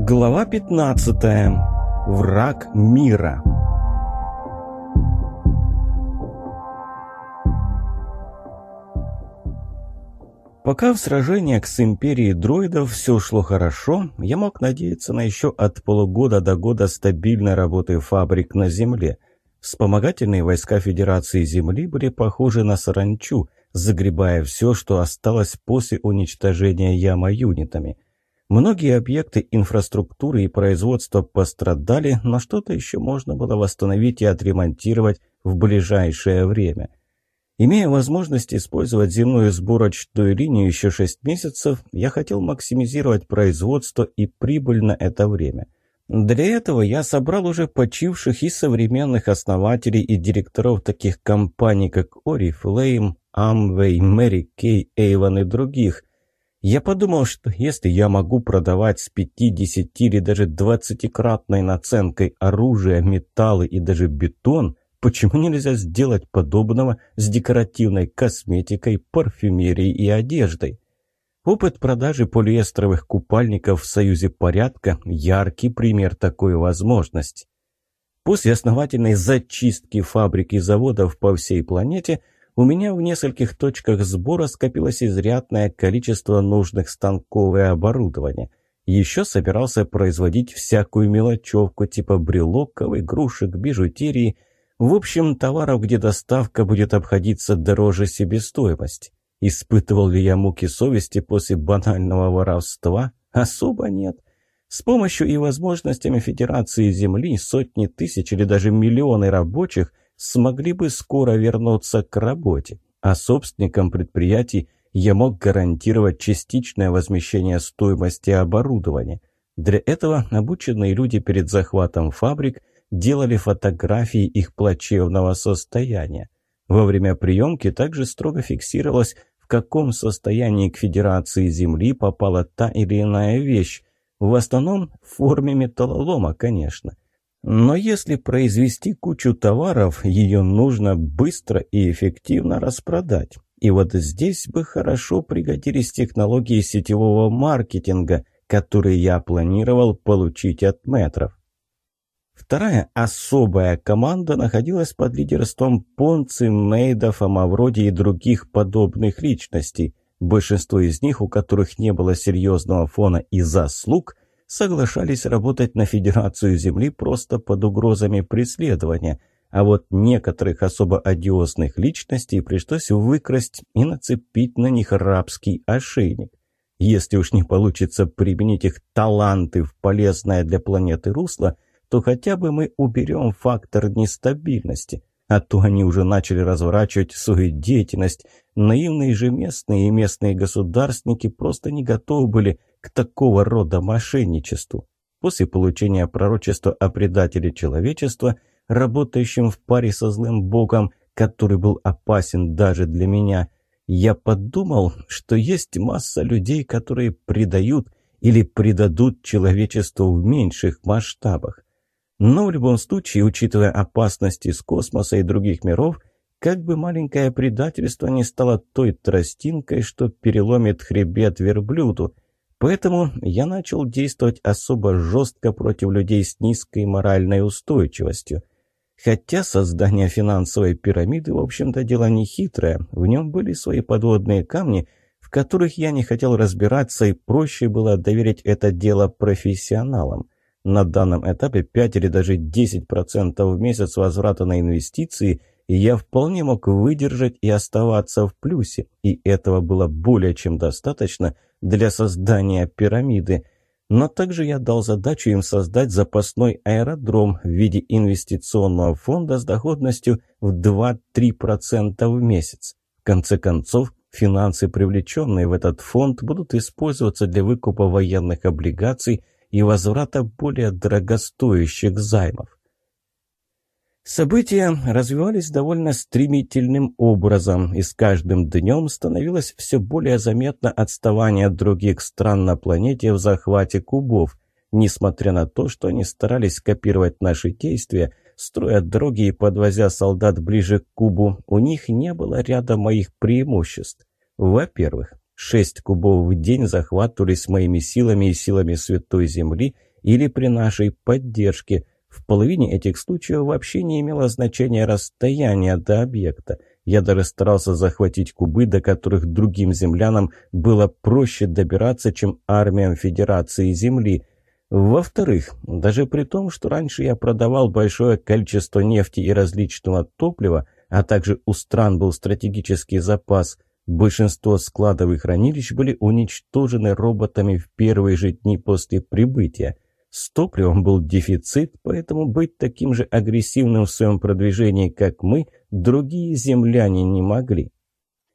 Глава 15. Враг мира. Пока в сражениях с Империей дроидов все шло хорошо, я мог надеяться на еще от полугода до года стабильной работы фабрик на Земле. Вспомогательные войска Федерации Земли были похожи на саранчу, загребая все, что осталось после уничтожения яма юнитами. Многие объекты инфраструктуры и производства пострадали, но что-то еще можно было восстановить и отремонтировать в ближайшее время. Имея возможность использовать земную сборочную линию еще 6 месяцев, я хотел максимизировать производство и прибыль на это время. Для этого я собрал уже почивших и современных основателей и директоров таких компаний, как Oriflame, Amway, Mary Kay, Avon и других. Я подумал, что если я могу продавать с 50 или даже 20-кратной наценкой оружие, металлы и даже бетон – Почему нельзя сделать подобного с декоративной косметикой, парфюмерией и одеждой? Опыт продажи полиэстровых купальников в Союзе порядка – яркий пример такой возможности. После основательной зачистки фабрик и заводов по всей планете у меня в нескольких точках сбора скопилось изрядное количество нужных станков и оборудования. Еще собирался производить всякую мелочевку типа брелоков, игрушек, бижутерии – в общем, товаров, где доставка будет обходиться дороже себестоимости. Испытывал ли я муки совести после банального воровства? Особо нет. С помощью и возможностями Федерации Земли сотни тысяч или даже миллионы рабочих смогли бы скоро вернуться к работе, а собственникам предприятий я мог гарантировать частичное возмещение стоимости оборудования. Для этого обученные люди перед захватом фабрик делали фотографии их плачевного состояния. Во время приемки также строго фиксировалось, в каком состоянии к Федерации Земли попала та или иная вещь, в основном в форме металлолома, конечно. Но если произвести кучу товаров, ее нужно быстро и эффективно распродать. И вот здесь бы хорошо пригодились технологии сетевого маркетинга, которые я планировал получить от метров. Вторая особая команда находилась под лидерством Понци, Мейдов, Амавроди и других подобных личностей. Большинство из них, у которых не было серьезного фона и заслуг, соглашались работать на Федерацию Земли просто под угрозами преследования, а вот некоторых особо одиозных личностей пришлось выкрасть и нацепить на них рабский ошейник. Если уж не получится применить их таланты в полезное для планеты русло – то хотя бы мы уберем фактор нестабильности. А то они уже начали разворачивать свою деятельность. Наивные же местные и местные государственники просто не готовы были к такого рода мошенничеству. После получения пророчества о предателе человечества, работающем в паре со злым богом, который был опасен даже для меня, я подумал, что есть масса людей, которые предают или предадут человечеству в меньших масштабах. Но в любом случае, учитывая опасности с космоса и других миров, как бы маленькое предательство не стало той тростинкой, что переломит хребет верблюду. Поэтому я начал действовать особо жестко против людей с низкой моральной устойчивостью. Хотя создание финансовой пирамиды, в общем-то, дело не хитрое. В нем были свои подводные камни, в которых я не хотел разбираться, и проще было доверить это дело профессионалам. На данном этапе 5 или даже 10% в месяц возврата на инвестиции я вполне мог выдержать и оставаться в плюсе, и этого было более чем достаточно для создания пирамиды. Но также я дал задачу им создать запасной аэродром в виде инвестиционного фонда с доходностью в 2-3% в месяц. В конце концов, финансы, привлеченные в этот фонд, будут использоваться для выкупа военных облигаций – и возврата более дорогостоящих займов. События развивались довольно стремительным образом, и с каждым днем становилось все более заметно отставание от других стран на планете в захвате кубов. Несмотря на то, что они старались копировать наши действия, строя дороги и подвозя солдат ближе к кубу, у них не было ряда моих преимуществ. Во-первых, Шесть кубов в день захватывались моими силами и силами Святой Земли или при нашей поддержке. В половине этих случаев вообще не имело значения расстояние до объекта. Я даже старался захватить кубы, до которых другим землянам было проще добираться, чем армиям Федерации Земли. Во-вторых, даже при том, что раньше я продавал большое количество нефти и различного топлива, а также у стран был стратегический запас, большинство складов и хранилищ были уничтожены роботами в первые же дни после прибытия. С топливом был дефицит, поэтому быть таким же агрессивным в своем продвижении, как мы, другие земляне не могли.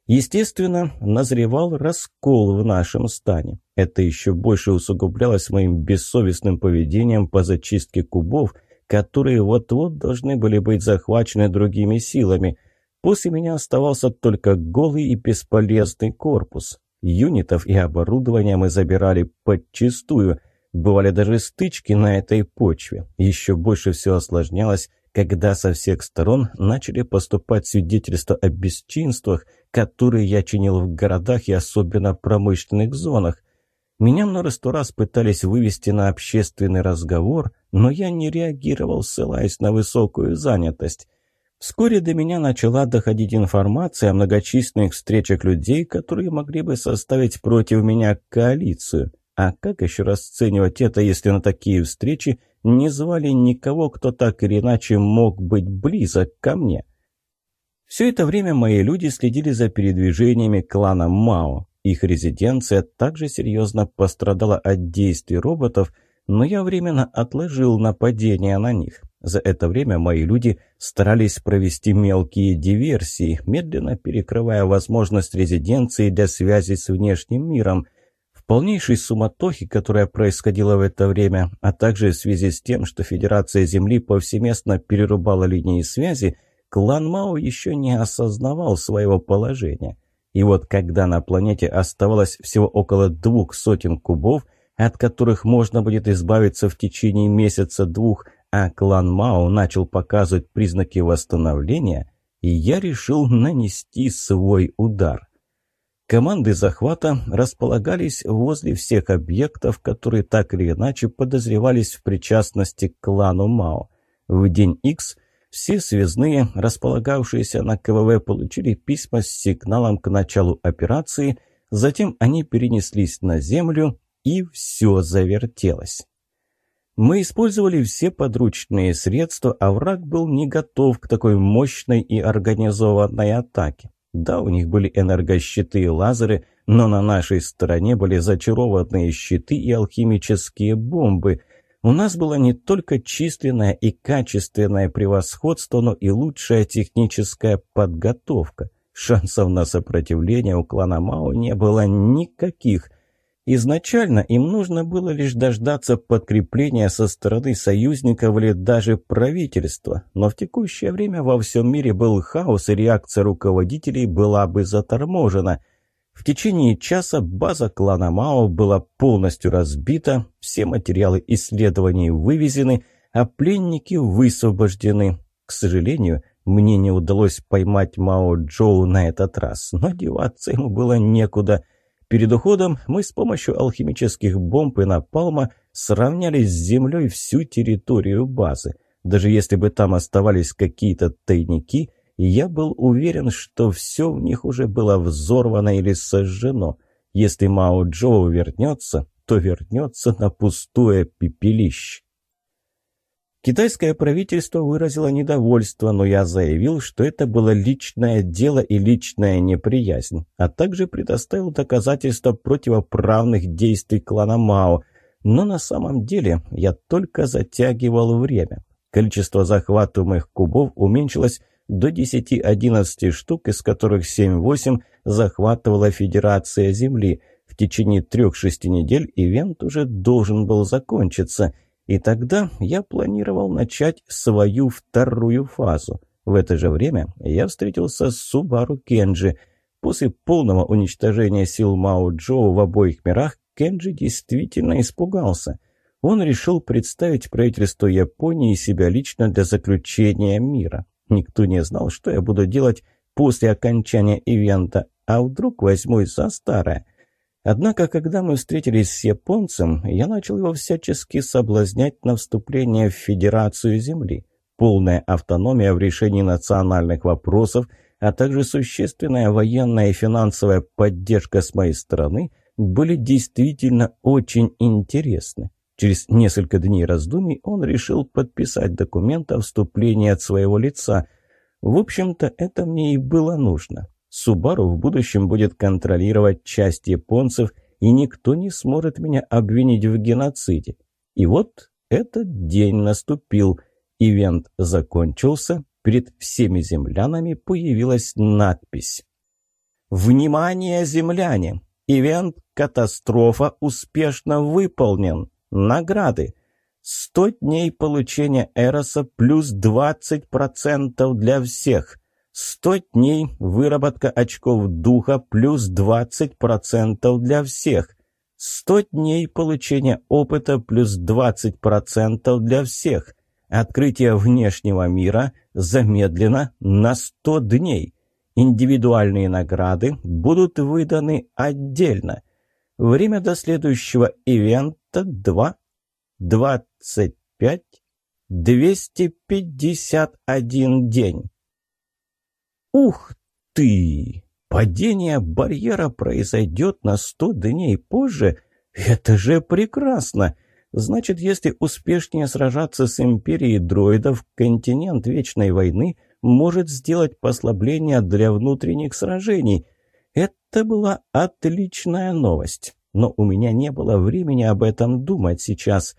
Естественно, назревал раскол в нашем стане. Это еще больше усугублялось моим бессовестным поведением по зачистке кубов, которые вот-вот должны были быть захвачены другими силами. После меня оставался только голый и бесполезный корпус. Юнитов и оборудования мы забирали подчистую – Бывали даже стычки на этой почве. Еще больше все осложнялось, когда со всех сторон начали поступать свидетельства о бесчинствах, которые я чинил в городах и особенно промышленных зонах. Меня множество раз пытались вывести на общественный разговор, но я не реагировал, ссылаясь на высокую занятость. Вскоре до меня начала доходить информация о многочисленных встречах людей, которые могли бы составить против меня коалицию. А как еще расценивать это, если на такие встречи не звали никого, кто так или иначе мог быть близок ко мне? Все это время мои люди следили за передвижениями клана Мао. Их резиденция также серьезно пострадала от действий роботов, но я временно отложил нападение на них. За это время мои люди старались провести мелкие диверсии, медленно перекрывая возможность резиденции для связи с внешним миром – полнейшей суматохе, которая происходила в это время, а также в связи с тем, что Федерация Земли повсеместно перерубала линии связи, клан Мао еще не осознавал своего положения. И вот когда на планете оставалось всего около двух сотен кубов, от которых можно будет избавиться в течение месяца-двух, а клан Мао начал показывать признаки восстановления, и я решил нанести свой удар – Команды захвата располагались возле всех объектов, которые так или иначе подозревались в причастности к клану Мао. В день X все связные, располагавшиеся на КВВ, получили письма с сигналом к началу операции, затем они перенеслись на землю, и все завертелось. Мы использовали все подручные средства, а враг был не готов к такой мощной и организованной атаке. Да, у них были энергощиты и лазеры, но на нашей стороне были зачарованные щиты и алхимические бомбы. У нас было не только численное и качественное превосходство, но и лучшая техническая подготовка. Шансов на сопротивление у клана Мао не было никаких. Изначально им нужно было лишь дождаться подкрепления со стороны союзников или даже правительства, но в текущее время во всем мире был хаос, и реакция руководителей была бы заторможена. В течение часа база клана Мао была полностью разбита, все материалы исследований вывезены, а пленники высвобождены. К сожалению, мне не удалось поймать Мао Джоу на этот раз, но деваться ему было некуда – Перед уходом мы с помощью алхимических бомб и напалма сравняли с землей всю территорию базы. Даже если бы там оставались какие-то тайники, я был уверен, что все в них уже было взорвано или сожжено. Если Мао Джоу вернется, то вернется на пустое пепелище. Китайское правительство выразило недовольство, но я заявил, что это было личное дело и личная неприязнь, а также предоставил доказательства противоправных действий клана Мао. Но на самом деле я только затягивал время. Количество захватываемых кубов уменьшилось до 10-11 штук, из которых 7-8 захватывала Федерация Земли. В течение трех-шести недель ивент уже должен был закончиться – и тогда я планировал начать свою вторую фазу. В это же время я встретился с Субару Кенджи. После полного уничтожения сил Мао Джоу в обоих мирах Кенджи действительно испугался. Он решил представить правительству Японии себя лично для заключения мира. Никто не знал, что я буду делать после окончания ивента, а вдруг возьмусь за старое. Однако, когда мы встретились с японцем, я начал его всячески соблазнять на вступление в Федерацию Земли. Полная автономия в решении национальных вопросов, а также существенная военная и финансовая поддержка с моей стороны были действительно очень интересны. Через несколько дней раздумий он решил подписать документ о вступлении от своего лица. В общем-то, это мне и было нужно. Субару в будущем будет контролировать часть японцев, и никто не сможет меня обвинить в геноциде. И вот этот день наступил. Ивент закончился. Перед всеми землянами появилась надпись. «Внимание, земляне! Ивент «Катастрофа» успешно выполнен. Награды. 100 дней получения Эроса плюс 20% для всех. 100 дней выработка очков духа плюс 20% для всех. 100 дней получения опыта плюс 20% для всех. Открытие внешнего мира замедлено на 100 дней. Индивидуальные награды будут выданы отдельно. Время до следующего ивента 2, 25, 251 день. Ух ты! Падение барьера произойдет на сто дней позже? Это же прекрасно! Значит, если успешнее сражаться с империей дроидов, континент Вечной войны может сделать послабление для внутренних сражений. Это была отличная новость. Но у меня не было времени об этом думать сейчас.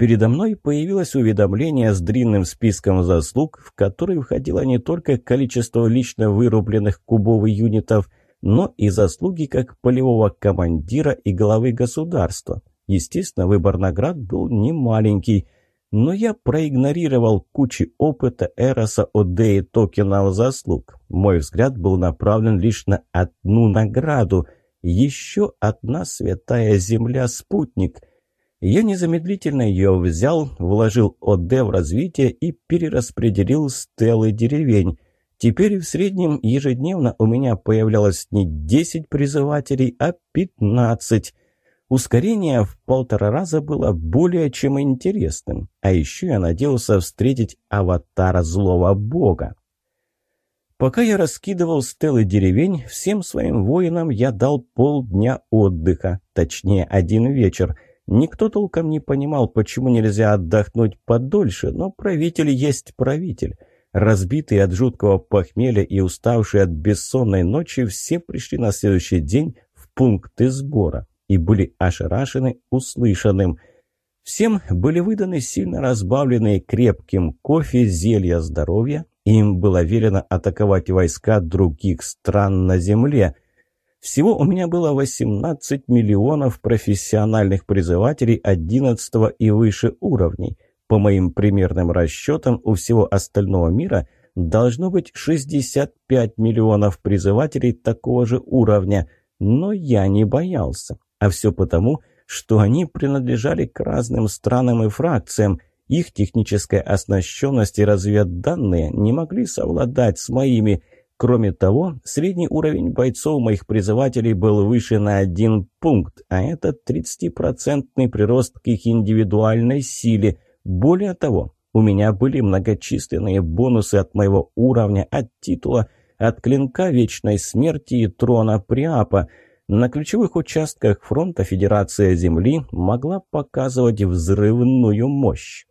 Передо мной появилось уведомление с длинным списком заслуг, в который входило не только количество лично вырубленных кубовых юнитов, но и заслуги как полевого командира и главы государства. Естественно, выбор наград был не маленький, но я проигнорировал кучи опыта Эроса, ОД и токенов заслуг. Мой взгляд был направлен лишь на одну награду – еще одна святая земля-спутник – я незамедлительно ее взял, вложил ОД в развитие и перераспределил стелы деревень. Теперь в среднем ежедневно у меня появлялось не 10 призывателей, а 15. Ускорение в полтора раза было более чем интересным. А еще я надеялся встретить аватара злого бога. Пока я раскидывал стелы деревень, всем своим воинам я дал полдня отдыха, точнее один вечер – Никто толком не понимал, почему нельзя отдохнуть подольше, но правитель есть правитель. Разбитые от жуткого похмелья и уставшие от бессонной ночи, все пришли на следующий день в пункты сбора и были ошарашены услышанным. Всем были выданы сильно разбавленные крепким кофе зелья здоровья, им было велено атаковать войска других стран на земле – всего у меня было 18 миллионов профессиональных призывателей 11 и выше уровней. По моим примерным расчетам, у всего остального мира должно быть 65 миллионов призывателей такого же уровня. Но я не боялся. А все потому, что они принадлежали к разным странам и фракциям. Их техническая оснащенность и разведданные не могли совладать с моими – Кроме того, средний уровень бойцов моих призывателей был выше на один пункт, а это 30% прирост к их индивидуальной силе. Более того, у меня были многочисленные бонусы от моего уровня, от титула, от клинка вечной смерти и трона Приапа. На ключевых участках фронта Федерация Земли могла показывать взрывную мощь.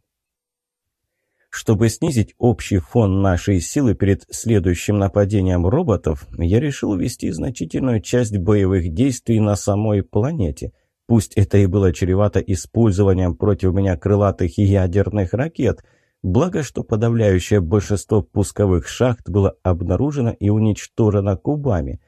Чтобы снизить общий фон нашей силы перед следующим нападением роботов, я решил ввести значительную часть боевых действий на самой планете. Пусть это и было чревато использованием против меня крылатых и ядерных ракет, благо что подавляющее большинство пусковых шахт было обнаружено и уничтожено кубами.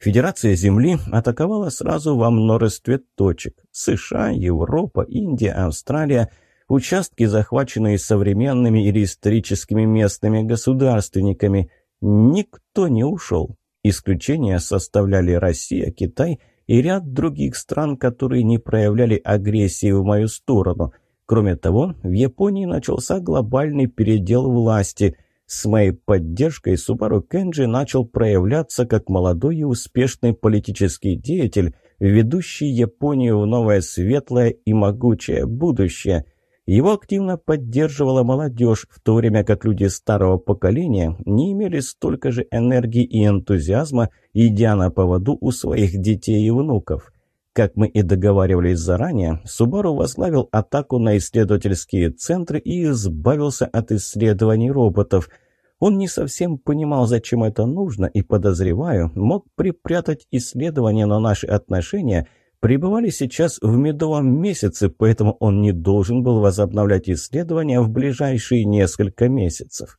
Федерация Земли атаковала сразу во множестве точек. США, Европа, Индия, Австралия – участки, захваченные современными или историческими местными государственниками. Никто не ушел. Исключения составляли Россия, Китай и ряд других стран, которые не проявляли агрессии в мою сторону. Кроме того, в Японии начался глобальный передел власти. С моей поддержкой Субару Кенджи начал проявляться как молодой и успешный политический деятель – ведущий Японию в новое светлое и могучее будущее. Его активно поддерживала молодежь, в то время как люди старого поколения не имели столько же энергии и энтузиазма, идя на поводу у своих детей и внуков. Как мы и договаривались заранее, Субару возглавил атаку на исследовательские центры и избавился от исследований роботов. Он не совсем понимал, зачем это нужно, и, подозреваю, мог припрятать исследования, но наши отношения пребывали сейчас в медовом месяце, поэтому он не должен был возобновлять исследования в ближайшие несколько месяцев.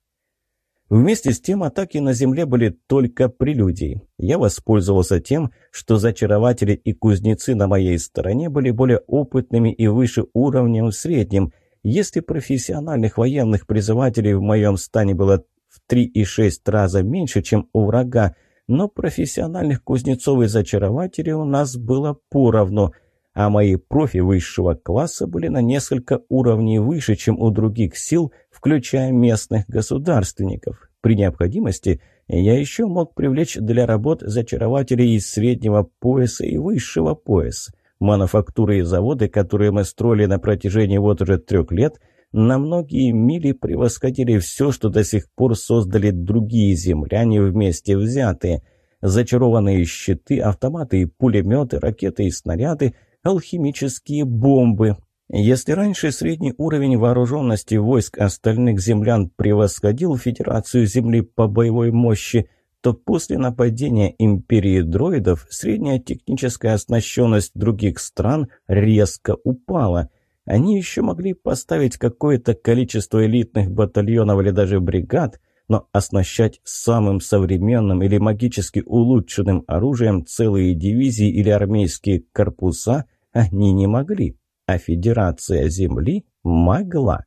Вместе с тем атаки на земле были только прелюдией. Я воспользовался тем, что зачарователи и кузнецы на моей стороне были более опытными и выше уровнем в среднем. Если профессиональных военных призывателей в моем стане было в 3,6 раза меньше, чем у врага, но профессиональных кузнецов и зачарователей у нас было поровну – а мои профи высшего класса были на несколько уровней выше, чем у других сил, включая местных государственников. При необходимости я еще мог привлечь для работ зачарователей из среднего пояса и высшего пояса. Мануфактуры и заводы, которые мы строили на протяжении вот уже трех лет, на многие мили превосходили все, что до сих пор создали другие земляне вместе взятые. Зачарованные щиты, автоматы и пулеметы, ракеты и снаряды – алхимические бомбы. Если раньше средний уровень вооруженности войск остальных землян превосходил Федерацию Земли по боевой мощи, то после нападения империи дроидов средняя техническая оснащенность других стран резко упала. Они еще могли поставить какое-то количество элитных батальонов или даже бригад, но оснащать самым современным или магически улучшенным оружием целые дивизии или армейские корпуса они не могли, а Федерация Земли могла.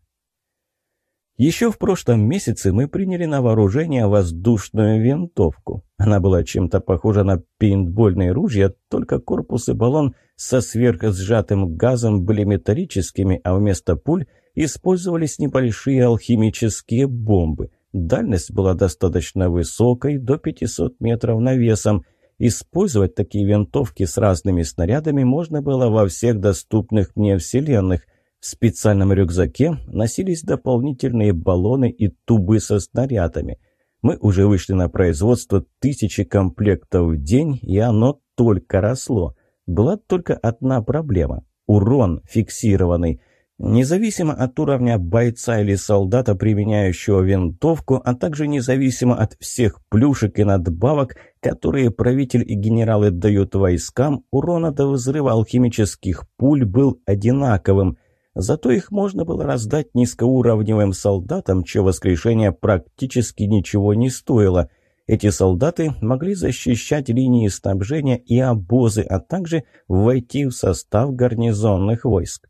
Еще в прошлом месяце мы приняли на вооружение воздушную винтовку. Она была чем-то похожа на пейнтбольные ружья, только корпус и баллон со сверхсжатым газом были металлическими, а вместо пуль использовались небольшие алхимические бомбы – Дальность была достаточно высокой, до 500 метров навесом. Использовать такие винтовки с разными снарядами можно было во всех доступных мне вселенных. В специальном рюкзаке носились дополнительные баллоны и тубы со снарядами. Мы уже вышли на производство тысячи комплектов в день, и оно только росло. Была только одна проблема – урон фиксированный – Независимо от уровня бойца или солдата, применяющего винтовку, а также независимо от всех плюшек и надбавок, которые правитель и генералы дают войскам, урон до взрыва алхимических пуль был одинаковым. Зато их можно было раздать низкоуровневым солдатам, чье воскрешение практически ничего не стоило. Эти солдаты могли защищать линии снабжения и обозы, а также войти в состав гарнизонных войск.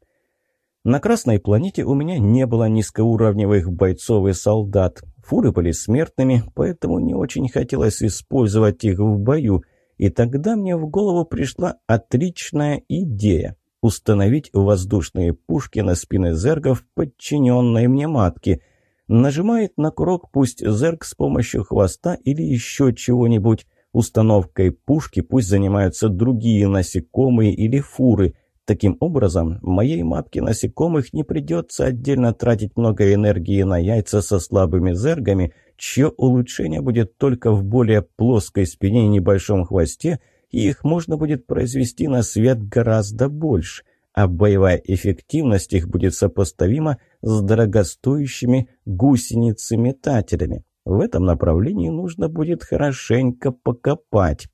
На Красной планете у меня не было низкоуровневых бойцов и солдат. Фуры были смертными, поэтому не очень хотелось использовать их в бою. И тогда мне в голову пришла отличная идея – установить воздушные пушки на спины зергов, подчиненной мне матки. Нажимает на курок пусть зерг с помощью хвоста или еще чего-нибудь. Установкой пушки пусть занимаются другие насекомые или фуры – Таким образом, моей матке насекомых не придется отдельно тратить много энергии на яйца со слабыми зергами, чье улучшение будет только в более плоской спине и небольшом хвосте, и их можно будет произвести на свет гораздо больше, а боевая эффективность их будет сопоставима с дорогостоящими гусеницами-метателями. В этом направлении нужно будет хорошенько покопать.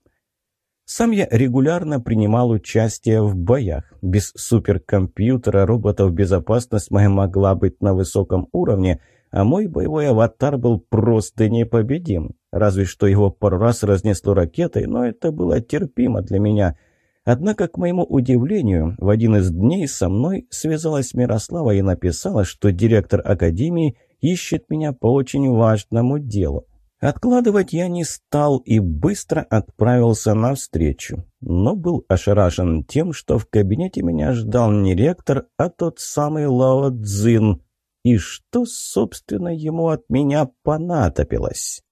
Сам я регулярно принимал участие в боях. Без суперкомпьютера роботов безопасность моя могла быть на высоком уровне, а мой боевой аватар был просто непобедим. Разве что его пару раз разнесло ракетой, но это было терпимо для меня. Однако, к моему удивлению, в один из дней со мной связалась Мирослава и написала, что директор Академии ищет меня по очень важному делу. Откладывать я не стал и быстро отправился навстречу, но был ошарашен тем, что в кабинете меня ждал не ректор, а тот самый Лао Цзин. И что, собственно, ему от меня понадобилось?